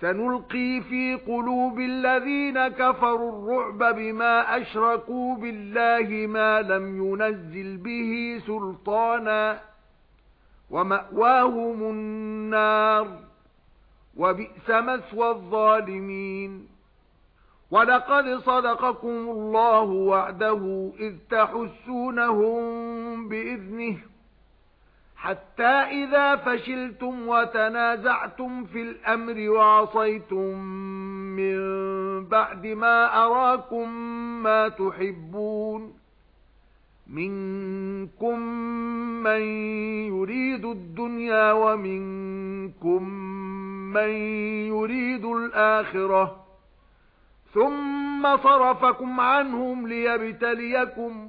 سنلقي في قلوب الذين كفروا الرعب بما أشركوا بالله ما لم ينزل به سلطانا ومأواهم النار وبئس مثوى الظالمين. وَلَقَدْ صَدَقَكُمُ اللَّهُ وَعْدَهُ إِذْ تَحُسُّونَهُم بِإِذْنِهِ. حَتَّى إِذَا فَشِلْتُمْ وَتَنَازَعْتُمْ فِي الْأَمْرِ وَعَصَيْتُمْ مِنْ بَعْدِ مَا أَرَاكُمْ مَا تُحِبُّونَ. مِنكُم مَّن يُرِيدُ الدُّنْيَا وَمِنكُم مَّن يُرِيدُ الْآخِرَةَ. ثُمَّ صَرَفَكُمْ عَنْهُمْ لِيَبْتَلِيَكُمْ.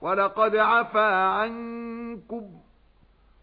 وَلَقَدْ عَفَا عَنكُمْ